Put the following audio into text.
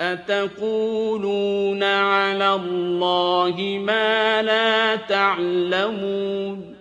أَتَقُولُونَ عَلَى اللَّهِ مَا لَا تَعْلَمُونَ